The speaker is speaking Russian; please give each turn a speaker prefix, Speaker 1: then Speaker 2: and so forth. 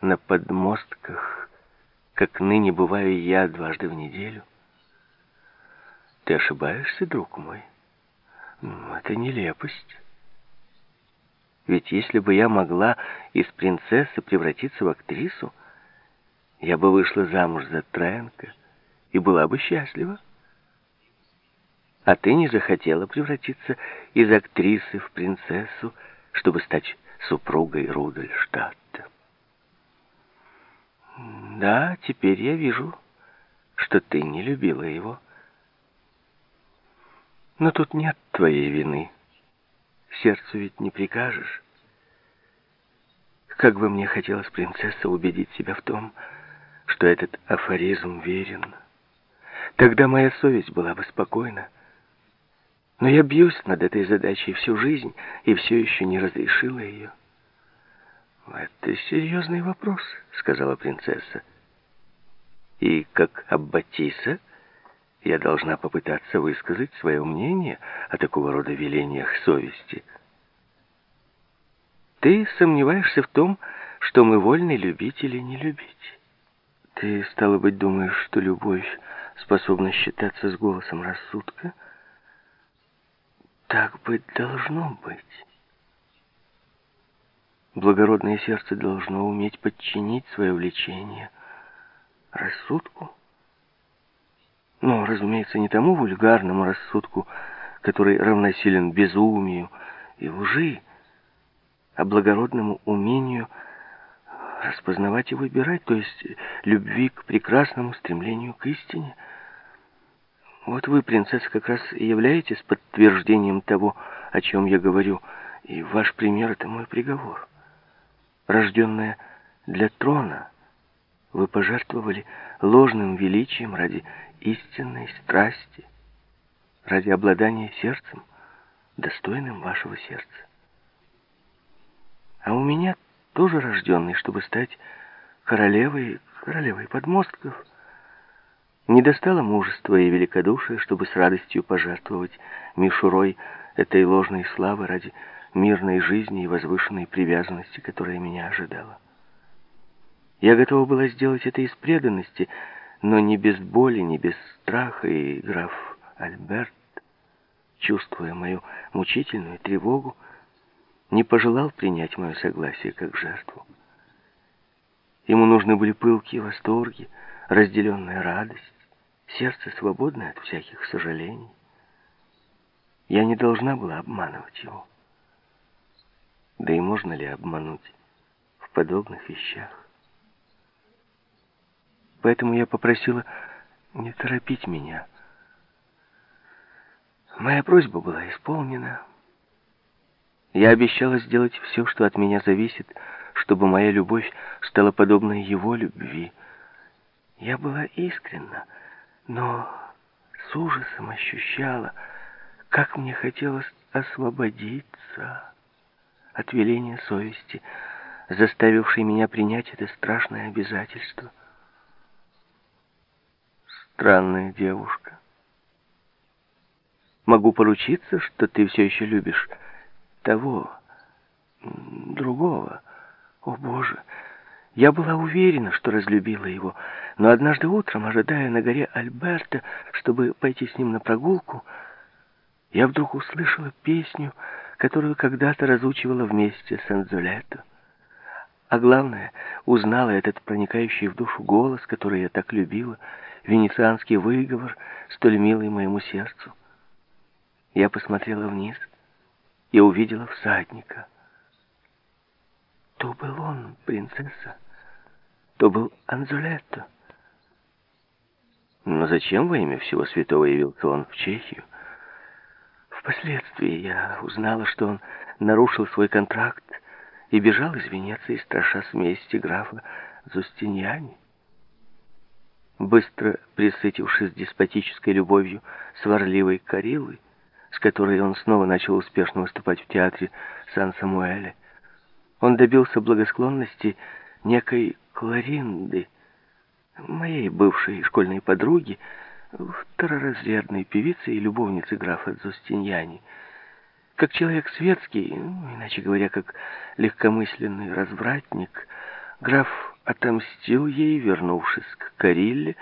Speaker 1: на подмостках, как ныне бываю я дважды в неделю? Ты ошибаешься, друг мой. Ну, это нелепость. Ведь если бы я могла из принцессы превратиться в актрису, я бы вышла замуж за Тренка и была бы счастлива. А ты не захотела превратиться из актрисы в принцессу, чтобы стать супругой Рудольштадта. Да, теперь я вижу, что ты не любила его. Но тут нет твоей вины. Сердцу ведь не прикажешь. Как бы мне хотелось, принцесса, убедить себя в том, что этот афоризм верен. Тогда моя совесть была бы спокойна. Но я бьюсь над этой задачей всю жизнь и все еще не разрешила ее. «Это серьезный вопрос», — сказала принцесса. «И как Аббатиса я должна попытаться высказать свое мнение о такого рода велениях совести. Ты сомневаешься в том, что мы вольны любить или не любить. Ты, стало быть, думаешь, что любовь способна считаться с голосом рассудка? Так быть должно быть. Благородное сердце должно уметь подчинить свое влечение рассудку. Но, разумеется, не тому вульгарному рассудку, который равносилен безумию и лжи, а благородному умению распознавать и выбирать, то есть любви к прекрасному стремлению к истине. Вот вы, принцесса, как раз и являетесь подтверждением того, о чем я говорю, и ваш пример — это мой приговор. Рожденная для трона, вы пожертвовали ложным величием ради истинной страсти, ради обладания сердцем, достойным вашего сердца. А у меня тоже рожденный, чтобы стать королевой, королевой подмостков. Не достало мужества и великодушия, чтобы с радостью пожертвовать мишурой этой ложной славы ради мирной жизни и возвышенной привязанности, которая меня ожидала. Я готова была сделать это из преданности, но не без боли, не без страха, и граф Альберт, чувствуя мою мучительную тревогу, не пожелал принять мое согласие как жертву. Ему нужны были пылкие восторги, разделенная радость, сердце свободное от всяких сожалений. Я не должна была обманывать его. Да и можно ли обмануть в подобных вещах? Поэтому я попросила не торопить меня. Моя просьба была исполнена. Я обещала сделать все, что от меня зависит, чтобы моя любовь стала подобной его любви. Я была искренна, но с ужасом ощущала, как мне хотелось освободиться от веления совести, заставившей меня принять это страшное обязательство странная девушка. Могу поручиться, что ты все еще любишь того, другого. О, Боже! Я была уверена, что разлюбила его, но однажды утром, ожидая на горе Альберта, чтобы пойти с ним на прогулку, я вдруг услышала песню, которую когда-то разучивала вместе с Анзолето. А главное, узнала этот проникающий в душу голос, который я так любила, венецианский выговор, столь милый моему сердцу. Я посмотрела вниз и увидела всадника. То был он, принцесса, то был Анзулетто. Но зачем во имя всего святого явился он в Чехию? Впоследствии я узнала, что он нарушил свой контракт и бежал из Венеции, страша смести графа Зустиньяни. Быстро присытившись деспотической любовью сварливой Карилы, с которой он снова начал успешно выступать в театре Сан-Самуэле, он добился благосклонности некой Кларинды, моей бывшей школьной подруги, второразрядной певицы и любовницы графа Зустиньяни. Как человек светский, ну, иначе говоря, как легкомысленный развратник, граф отомстил ей, вернувшись к Карилле,